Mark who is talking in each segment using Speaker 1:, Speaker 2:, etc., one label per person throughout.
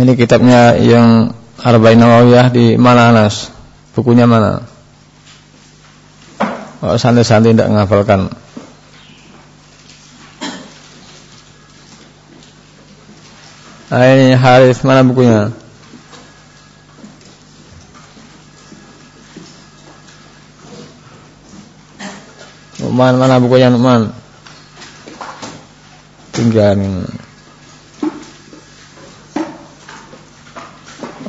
Speaker 1: Ini kitabnya yang Arba'in Nawawiyah di mana Anas? Bukunya mana? Oh, santai-santai tidak menghafalkan. Ah, ini Haris, mana bukunya? Numan, mana bukunya Numan? Tinggal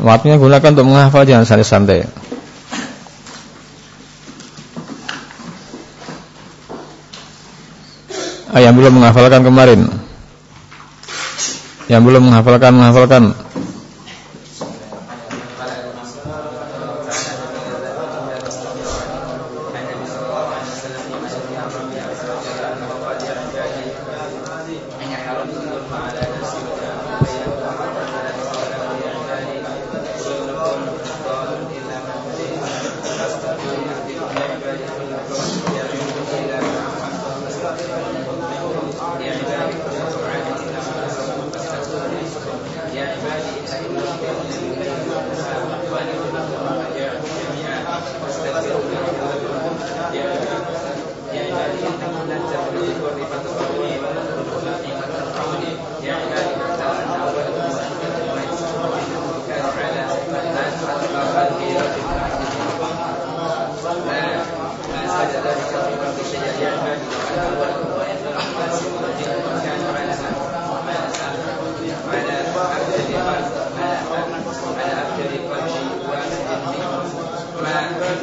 Speaker 1: Waktunya gunakan untuk menghafal jangan santai-santai. Ah, yang belum menghafalkan kemarin. Yang belum menghafalkan menghafalkan.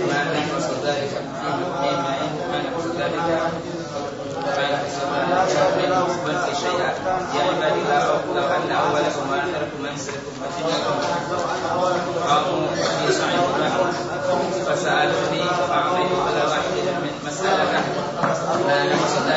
Speaker 1: ما يحصل ذلك مما ما يحصل ذلك ما يحصل ذلك لا يقبل لو ان اولكم واخركم وانسكم وجنكم قاموا فسالوني فاعطيت على واحد من مسالته ما يحصل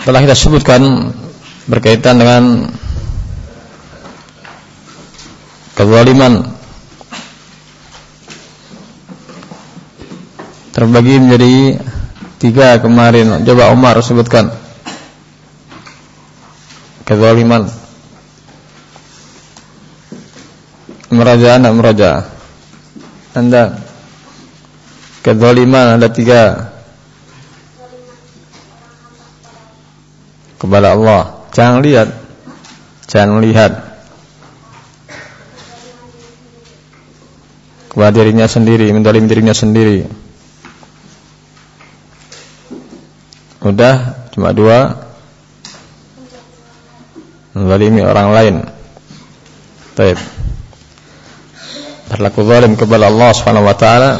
Speaker 1: telah kita sebutkan berkaitan dengan kezaliman terbagi menjadi tiga kemarin. Coba Umar sebutkan kezaliman. Meraja anak meraja. Anda kezaliman ada tiga. kepada Allah. Jangan lihat. Jangan lihat kepada dirinya sendiri, mendolim dirinya sendiri. Udah cuma dua menzalimi orang lain. Baik. Berlaku zalim kepada Allah Subhanahu wa taala.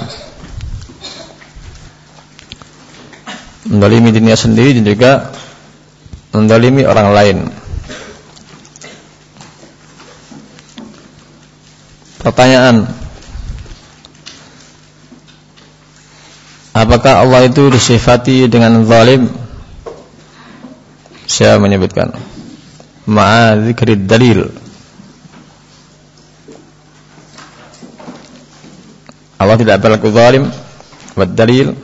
Speaker 1: Mendalimi dirinya sendiri dan juga mendalimi orang lain. Pertanyaan Apakah Allah itu disifati dengan zalim? Saya menyebutkan. Ma'a zikrid dalil. Allah tidak berlaku zalim Wad dalil.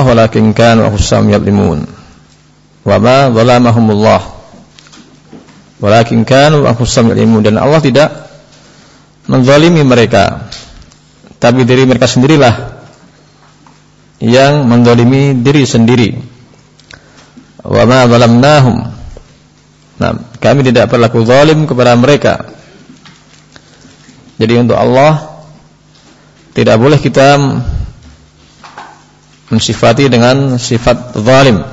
Speaker 1: Walakin kanu anfusahum yadlimun wa ma zalamahumullah walakin kanu anfusahum yadlimun dan Allah tidak menzalimi mereka tapi diri mereka sendirilah yang mendolimi diri sendiri. Wa ma zalamnahum. Nah, kami tidak berlaku zalim kepada mereka. Jadi untuk Allah tidak boleh kita mensifati dengan sifat zalim.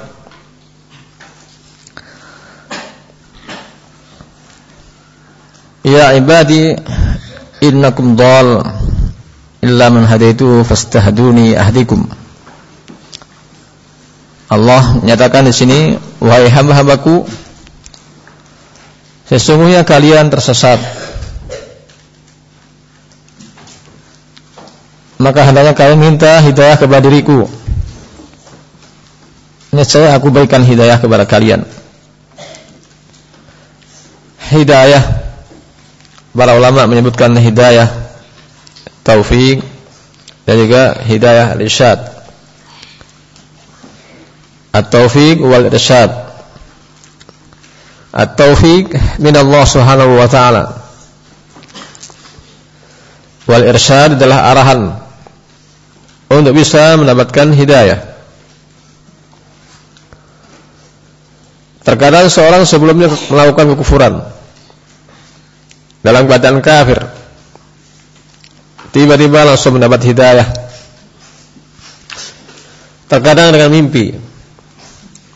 Speaker 1: Ya ibadi innakum dhal illa man hadaitu fastahduni ahdikum. Allah menyatakan di sini wahai hamba-hambaku sesungguhnya kalian tersesat. Maka hendaknya kalian minta hidayah kepada diriku. Niscaya aku berikan hidayah kepada kalian. Hidayah para ulama menyebutkan hidayah taufik dan juga hidayah al-irsyad. At-taufik wal irsyad. At-taufik min Allah Subhanahu wa taala. Wal irsyad adalah arahan untuk bisa mendapatkan hidayah. Terkadang seorang sebelumnya melakukan kekufuran dalam keadaan kafir. Tiba-tiba langsung mendapat hidayah. Terkadang dengan mimpi.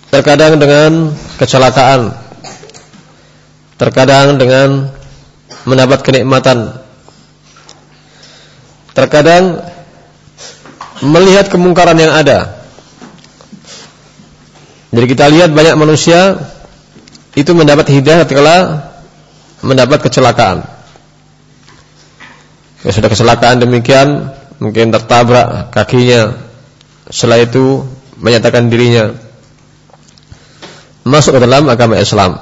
Speaker 1: Terkadang dengan kecelakaan. Terkadang dengan mendapat kenikmatan. Terkadang melihat kemungkaran yang ada. Jadi kita lihat banyak manusia itu mendapat hidayah ketika mendapat kecelakaan. Ya sudah kecelakaan demikian, mungkin tertabrak kakinya. Setelah itu menyatakan dirinya masuk ke dalam agama Islam.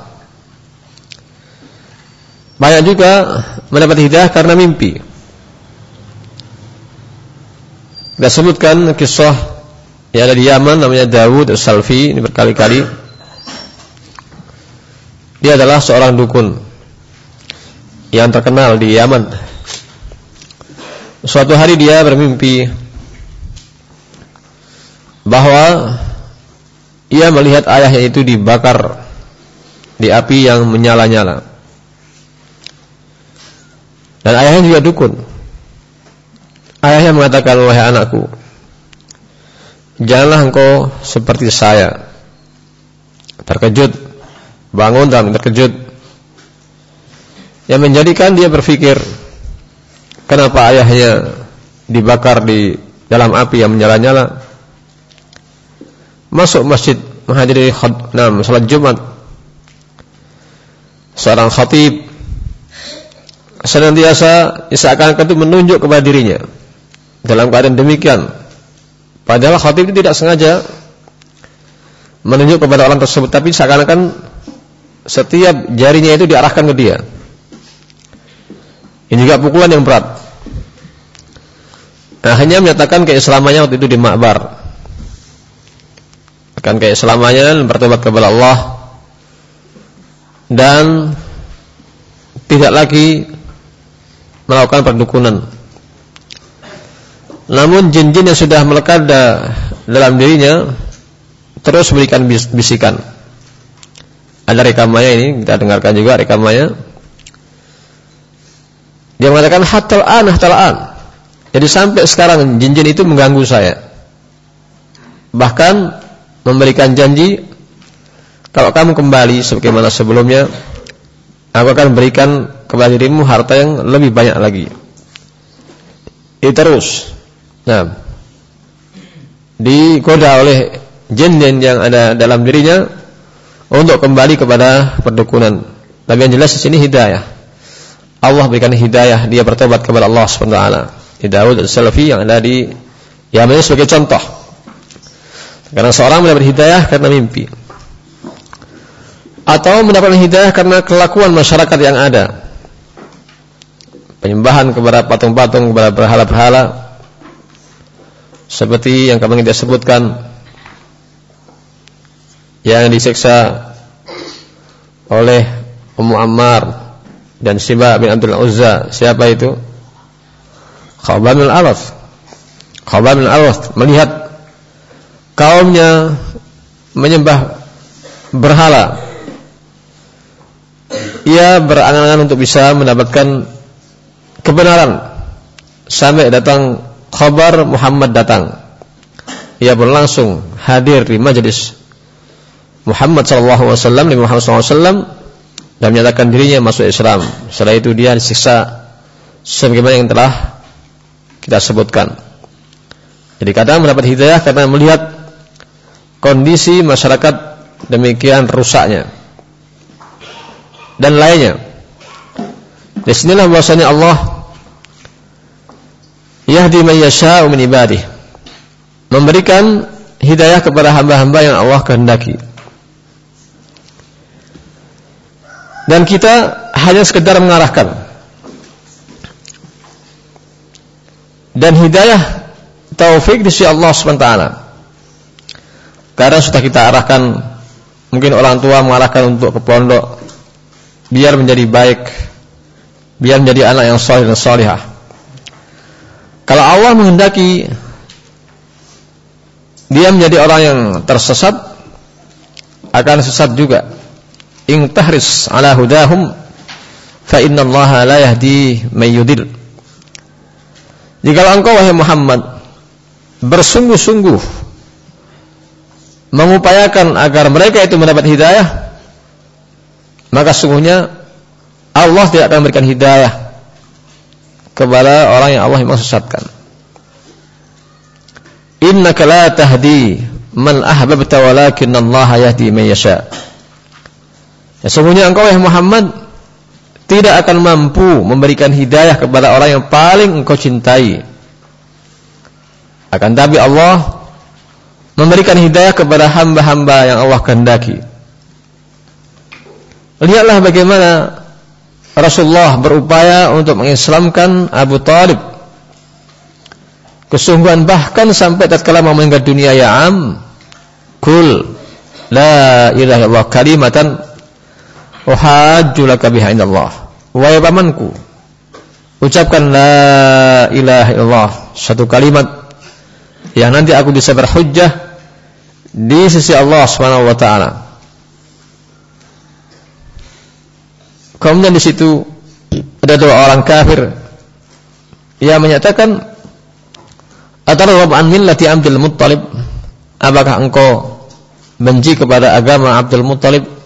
Speaker 1: Banyak juga mendapat hidayah karena mimpi. Kita sebutkan kisah yang ada di Yaman namanya Dawud Salfi ini berkali-kali. Dia adalah seorang dukun yang terkenal di Yaman. Suatu hari dia bermimpi bahwa ia melihat ayahnya itu dibakar di api yang menyala-nyala. Dan ayahnya juga dukun. Ayahnya mengatakan, "Wahai anakku, janganlah engkau seperti saya." Terkejut, bangun dan terkejut yang menjadikan dia berpikir kenapa ayahnya dibakar di dalam api yang menyala-nyala? Masuk masjid menghadiri nah, salat Jumat. Seorang khatib senantiasa seakan-akan itu menunjuk kepada dirinya. Dalam keadaan demikian padahal khatib itu tidak sengaja menunjuk kepada orang tersebut tapi seakan-akan setiap jarinya itu diarahkan ke dia ini juga pukulan yang berat. Nah, hanya menyatakan keislamannya waktu itu di Ma'bar. Akan keislamannya bertobat kepada Allah dan tidak lagi melakukan perdukunan. Namun jin-jin yang sudah melekat dalam dirinya terus berikan bisikan. Ada rekamannya ini, kita dengarkan juga rekamannya. Dia mengatakan hatal an hatal an. Jadi sampai sekarang jin-jin itu mengganggu saya. Bahkan memberikan janji kalau kamu kembali sebagaimana sebelumnya, aku akan berikan kepada dirimu harta yang lebih banyak lagi. Itu terus. Nah, digoda oleh jin-jin yang ada dalam dirinya untuk kembali kepada perdukunan. Tapi yang jelas di sini hidayah. Allah berikan hidayah dia bertobat kepada Allah Subhanahu wa taala. Di Daud Salafi yang ada di Yaman sebagai contoh. Karena seorang mendapat hidayah karena mimpi. Atau mendapat hidayah karena kelakuan masyarakat yang ada. Penyembahan kepada patung-patung, kepada berhala-berhala. Seperti yang kami kita sebutkan yang disiksa oleh Ummu Ammar dan Siba bin Abdul Uzza siapa itu Khabar bin Al-Aras Khabar bin Al-Aras melihat kaumnya menyembah berhala. Ia berangan-angan untuk bisa mendapatkan kebenaran sampai datang khabar Muhammad datang. Ia pun langsung hadir di majelis Muhammad sallallahu alaihi wasallam di Muhammad sallallahu alaihi wasallam dan menyatakan dirinya masuk Islam. Setelah itu dia disiksa sebagaimana yang telah kita sebutkan. Jadi kadang mendapat hidayah karena melihat kondisi masyarakat demikian rusaknya dan lainnya. Di sinilah bahwasanya Allah yahdi man yasha'u min ibadihi. Memberikan hidayah kepada hamba-hamba yang Allah kehendaki. Dan kita hanya sekedar mengarahkan. Dan hidayah taufik di sisi Allah SWT. Karena sudah kita arahkan mungkin orang tua mengarahkan untuk ke pondok biar menjadi baik, biar menjadi anak yang saleh dan salihah. Kalau Allah menghendaki dia menjadi orang yang tersesat akan sesat juga. In tahris ala hudahum fa inna Allah la yahdi man yudil. Jika engkau wahai Muhammad bersungguh-sungguh mengupayakan agar mereka itu mendapat hidayah, maka sungguhnya Allah tidak akan memberikan hidayah kepada orang yang Allah memang sesatkan. Innaka la tahdi man ahbabta walakin Allah yahdi man yasha. Ya sungguhnya engkau ya Muhammad tidak akan mampu memberikan hidayah kepada orang yang paling engkau cintai. Akan tapi Allah memberikan hidayah kepada hamba-hamba yang Allah kehendaki. Lihatlah bagaimana Rasulullah berupaya untuk mengislamkan Abu Talib. Kesungguhan bahkan sampai tatkala mau meninggal dunia ya am. Kul la ilaha illallah kalimatan uhajju laka biha indallah. Wahai pamanku, ucapkan la ilaha illallah satu kalimat yang nanti aku bisa berhujjah di sisi Allah Subhanahu wa taala. Kemudian di situ ada dua orang kafir yang menyatakan Atarghab an millati Abdul Muttalib Apakah engkau benci kepada agama Abdul Muttalib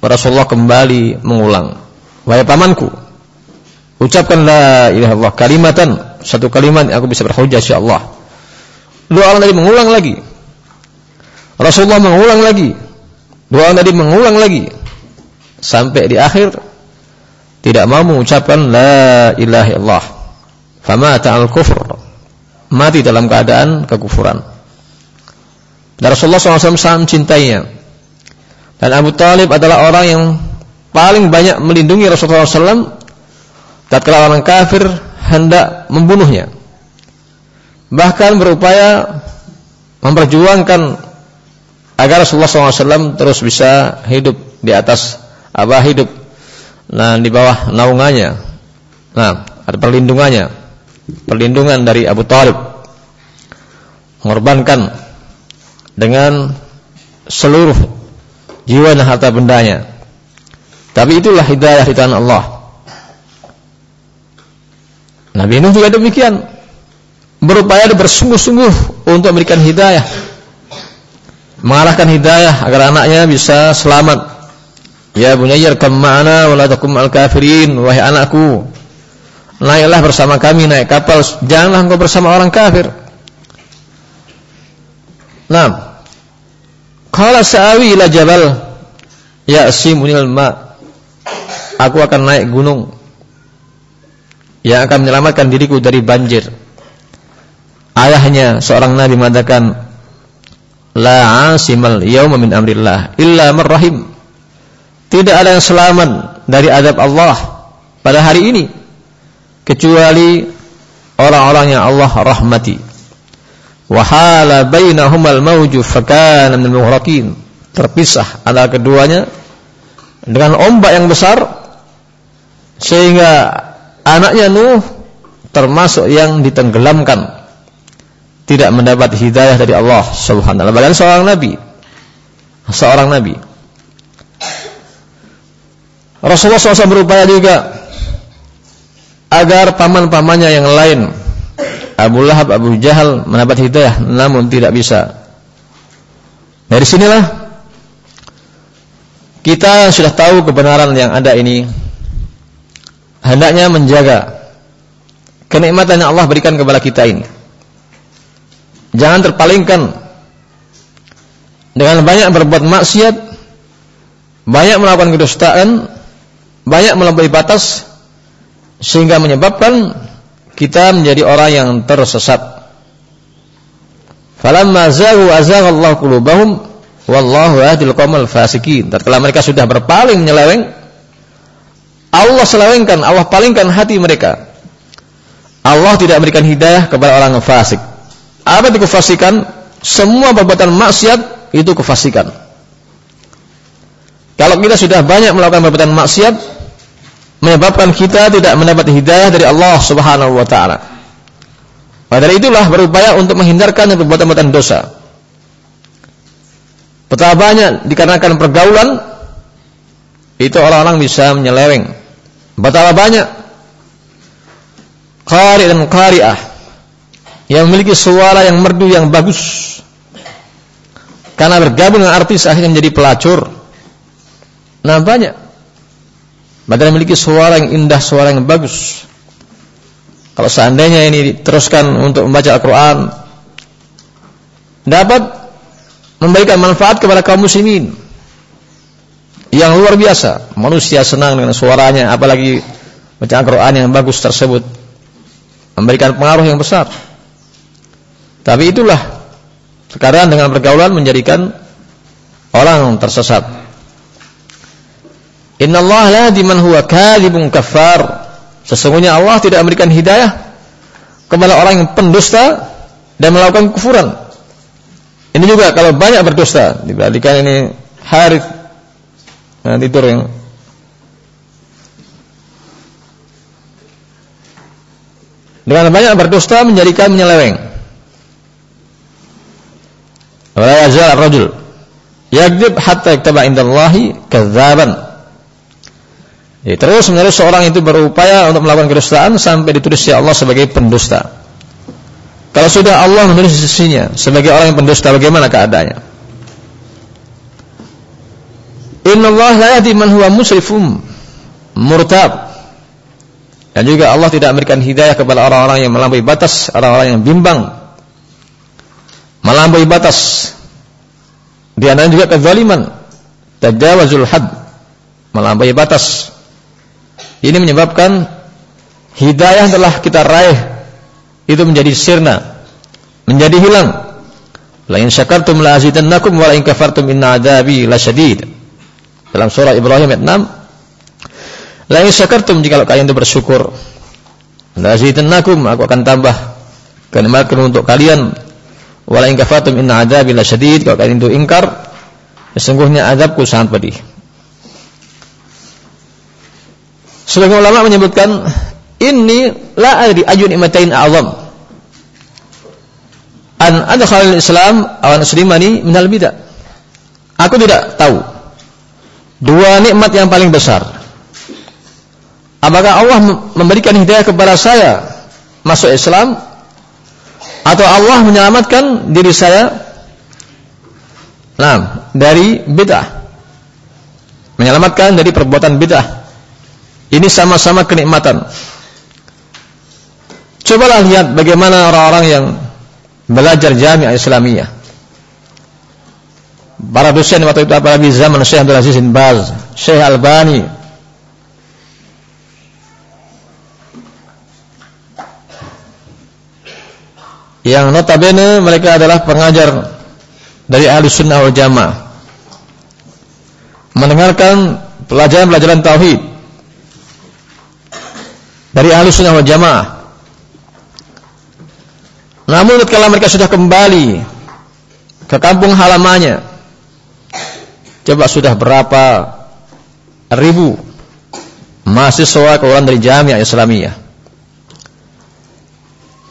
Speaker 1: Rasulullah kembali mengulang. Wahai pamanku Ucapkan la ilaha Allah kalimatan Satu kalimat yang aku bisa berhujah insya Allah. Dua orang tadi mengulang lagi. Rasulullah mengulang lagi. Dua orang tadi mengulang lagi. Sampai di akhir tidak mau mengucapkan la ilaha illallah. Fama ta'al kufur. Mati dalam keadaan kekufuran. Dan Rasulullah SAW sangat mencintainya dan Abu Talib adalah orang yang paling banyak melindungi Rasulullah SAW tatkala orang kafir hendak membunuhnya. Bahkan berupaya memperjuangkan agar Rasulullah SAW terus bisa hidup di atas apa hidup nah di bawah naungannya. Nah ada perlindungannya perlindungan dari Abu Talib. Mengorbankan dengan seluruh jiwa dan harta bendanya. Tapi itulah hidayah di tangan Allah. Nabi Nuh juga demikian. Berupaya bersungguh-sungguh untuk memberikan hidayah. Mengarahkan hidayah agar anaknya bisa selamat. Ya bunayya kam ma'ana wa la takum al kafirin. Wahai anakku naiklah bersama kami naik kapal. Janganlah engkau bersama orang kafir. Nah Qala sa'awi ila jabal ya'simunil ma Aku akan naik gunung yang akan menyelamatkan diriku dari banjir. Ayahnya seorang nabi mengatakan la asimal yauma min amrillah illa man. Tidak ada yang selamat dari adab Allah pada hari ini kecuali orang-orang yang Allah rahmati. Wahala bainahumal mauju fakana min mughraqin. Terpisah antara keduanya dengan ombak yang besar sehingga anaknya Nuh termasuk yang ditenggelamkan. tidak mendapat hidayah dari Allah Subhanahu wa taala. seorang nabi. Seorang nabi. Rasulullah SAW berupaya juga agar paman-pamannya yang lain Abu Lahab, Abu Jahal mendapat hidayah namun tidak bisa. Dari sinilah kita sudah tahu kebenaran yang ada ini hendaknya menjaga kenikmatan yang Allah berikan kepada kita ini. Jangan terpalingkan dengan banyak berbuat maksiat, banyak melakukan kedustaan, banyak melampaui batas sehingga menyebabkan kita menjadi orang yang tersesat. Falamma zaghu azaghallahu qulubahum wallahu yahdil qaumal fasikin. Tatkala mereka sudah berpaling menyeleweng, Allah selewengkan, Allah palingkan hati mereka. Allah tidak memberikan hidayah kepada orang fasik. Apa itu kefasikan? Semua perbuatan maksiat itu kefasikan. Kalau kita sudah banyak melakukan perbuatan maksiat, menyebabkan kita tidak mendapat hidayah dari Allah Subhanahu wa taala. Padahal itulah berupaya untuk menghindarkan perbuatan-perbuatan dosa. Betapa banyak dikarenakan pergaulan itu orang-orang bisa menyeleweng. Betapa banyak qari dan qari'ah yang memiliki suara yang merdu yang bagus. Karena bergabung dengan artis akhirnya menjadi pelacur. Nah banyak Padahal memiliki suara yang indah, suara yang bagus. Kalau seandainya ini diteruskan untuk membaca Al-Quran, dapat memberikan manfaat kepada kaum muslimin yang luar biasa. Manusia senang dengan suaranya, apalagi baca Al-Quran yang bagus tersebut. Memberikan pengaruh yang besar. Tapi itulah sekarang dengan pergaulan menjadikan orang tersesat. Inna Allah la man huwa kadhibun kafar. Sesungguhnya Allah tidak memberikan hidayah kepada orang yang pendusta dan melakukan kufuran. Ini juga kalau banyak berdusta, diperhatikan ini Harith nah, tidur yang dengan banyak berdusta menjadikan menyeleweng. Wala yazal ar-rajul hatta yaktaba indallahi kadzaban. Ya, terus menerus seorang itu berupaya untuk melakukan kedustaan sampai ditulis ya Allah sebagai pendusta. Kalau sudah Allah menulis sisinya sebagai orang yang pendusta, bagaimana keadaannya? Inna Allah la yahdi man huwa musrifum murtab. Dan juga Allah tidak memberikan hidayah kepada orang-orang yang melampaui batas, orang-orang yang bimbang. Melampaui batas. Di antaranya juga kezaliman, tajawazul had, melampaui batas. Ini menyebabkan hidayah telah kita raih itu menjadi sirna, menjadi hilang. La in syakartum la azidannakum wa la in kafartum inna adzabi lasyadid. Dalam surah Ibrahim ayat 6. La in syakartum jika kalian itu bersyukur, la azidannakum aku akan tambah kenikmatan untuk kalian. Wa la in kafartum inna adzabi lasyadid. Kalau kalian itu ingkar, sesungguhnya azabku sangat pedih. Sebagian ulama menyebutkan ini la adri ayu nikmatain a'zam. An adkhal Islam aw an aslimani minal bidah. Aku tidak tahu dua nikmat yang paling besar. Apakah Allah memberikan hidayah kepada saya masuk Islam atau Allah menyelamatkan diri saya nah, dari bid'ah. Menyelamatkan dari perbuatan bid'ah. Ini sama-sama kenikmatan. Cobalah lihat bagaimana orang-orang yang belajar jamiah Islamiyah. Para dosen waktu itu apalagi zaman Syekh Abdul Aziz bin Baz, Syekh Albani. Yang notabene mereka adalah pengajar dari ahli sunnah wal jamaah. Mendengarkan pelajaran-pelajaran tauhid dari ahli sunnah wal jamaah. Namun ketika mereka sudah kembali ke kampung halamannya, coba sudah berapa ribu mahasiswa keluar dari jamiah Islamiyah.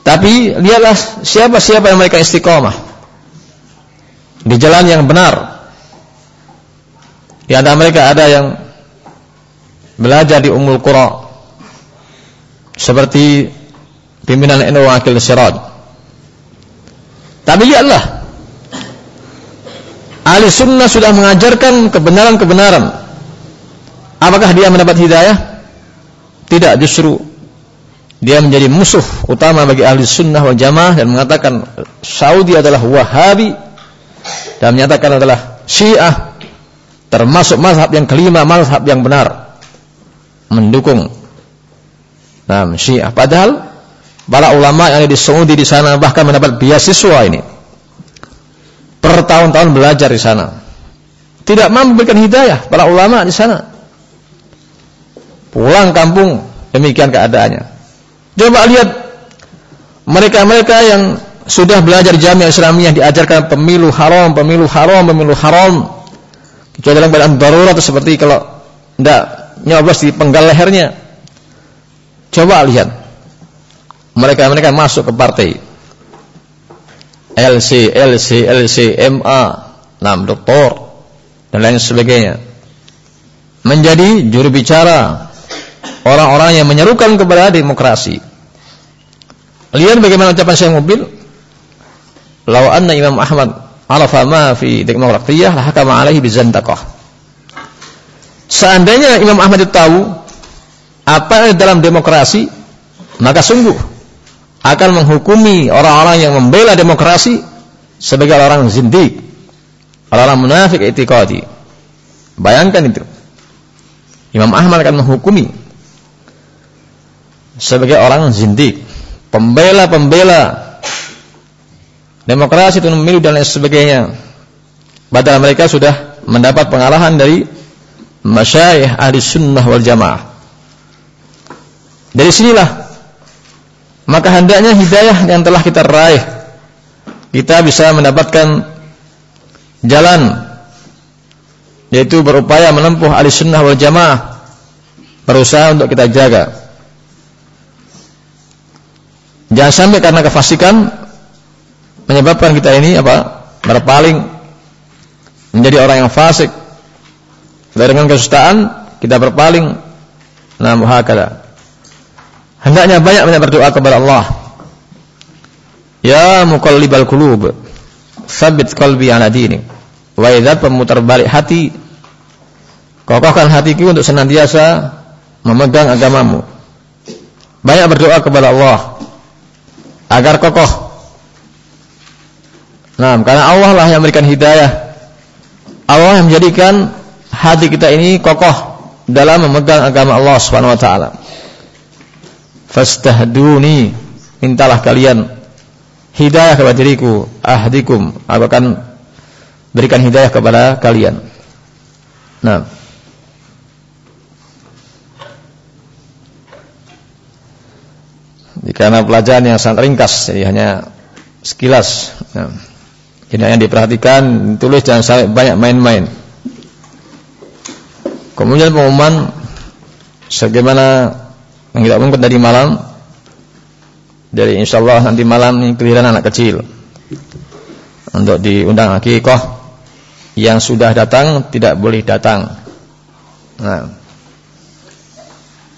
Speaker 1: Tapi lihatlah siapa-siapa yang mereka istiqomah di jalan yang benar. Di antara mereka ada yang belajar di Ummul Qura seperti pimpinan NU Wakil Siraj. Tapi lihatlah ahli sunnah sudah mengajarkan kebenaran-kebenaran. Apakah dia mendapat hidayah? Tidak, justru dia menjadi musuh utama bagi ahli sunnah wal jamaah dan mengatakan Saudi adalah wahabi dan menyatakan adalah syiah termasuk mazhab yang kelima mazhab yang benar mendukung nah, syiah padahal para ulama yang di Saudi di sana bahkan mendapat beasiswa ini per tahun-tahun belajar di sana. Tidak mampu memberikan hidayah para ulama di sana. Pulang kampung demikian keadaannya. Coba lihat mereka-mereka yang sudah belajar jamiah Islamiyah diajarkan pemilu haram, pemilu haram, pemilu haram. Kecuali dalam keadaan darurat seperti kalau tidak nyoblos di penggal lehernya. Coba lihat. Mereka-mereka masuk ke partai LC, LC, LC, MA, nam doktor dan lain sebagainya. Menjadi juru bicara orang-orang yang menyerukan kepada demokrasi. Lihat bagaimana ucapan Syekh Mubil. Lau anna Imam Ahmad arafa ma fi demokratiyah la hakama alaihi bizantaqah. Seandainya Imam Ahmad itu tahu apa dalam demokrasi, maka sungguh akan menghukumi orang-orang yang membela demokrasi sebagai orang zindik, orang-orang munafik itiqadi. Bayangkan itu. Imam Ahmad akan menghukumi sebagai orang zindik, pembela-pembela demokrasi itu pemilu dan lain sebagainya. Padahal mereka sudah mendapat pengalahan dari masyayikh ahli sunnah wal jamaah. Dari sinilah. Maka hendaknya hidayah yang telah kita raih kita bisa mendapatkan jalan yaitu berupaya menempuh ahli sunnah wal jamaah berusaha untuk kita jaga. Jangan sampai karena kefasikan menyebabkan kita ini apa? Berpaling menjadi orang yang fasik. Dengan kesustaan kita berpaling. Nah muhakala hendaknya banyak banyak berdoa kepada Allah. Ya muqallibal qulub, tsabbit qalbi ala dinik. Wa idza pemutar balik hati, kokohkan hatiku untuk senantiasa memegang agamamu. Banyak berdoa kepada Allah agar kokoh. Nah, karena Allah lah yang memberikan hidayah. Allah yang menjadikan hati kita ini kokoh dalam memegang agama Allah Subhanahu wa taala fastahduni. Mintalah kalian hidayah kepada diriku ahdikum. Aku akan berikan hidayah kepada kalian. Nah. Karena pelajaran yang sangat ringkas jadi hanya sekilas. Nah, ini yang diperhatikan tulis jangan sampai banyak main-main. Kemudian pengumuman sebagaimana kita umumkan tadi malam. Dari insya Allah nanti malam ini keliran anak kecil. Untuk diundang akikoh yang sudah datang tidak boleh datang. Nah.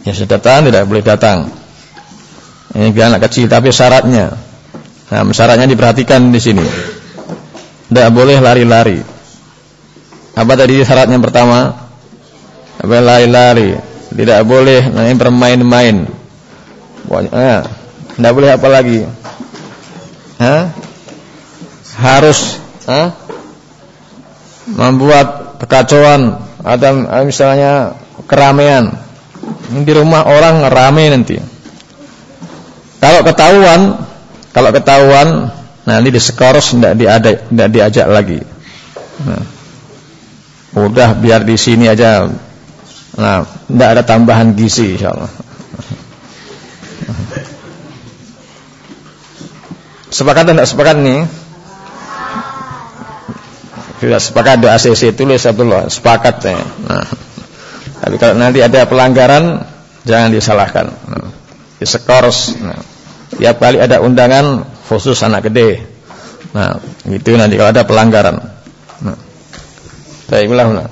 Speaker 1: Yang sudah datang tidak boleh datang. Ini biar anak kecil tapi syaratnya. Nah syaratnya diperhatikan di sini. Tidak boleh lari-lari. Apa tadi syaratnya pertama? Apa lari-lari tidak boleh main bermain-main. Ya, tidak boleh apa lagi? Hah? Harus ha? membuat kekacauan atau misalnya keramaian. Di rumah orang rame nanti. Kalau ketahuan, kalau ketahuan nanti disekoros tidak diajak, tidak diajak lagi. Nah, udah biar di sini aja Nah, tidak ada tambahan gizi insyaallah. Sepakat tidak sepakat nih? Tidak sepakat do ACC tulis Abdullah, sepakat ya. Nah, tapi kalau nanti ada pelanggaran jangan disalahkan. Nah, disekors, nah,
Speaker 2: Tiap kali ada undangan khusus anak gede. Nah, itu nanti kalau ada pelanggaran. Nah. Baiklah. Nah.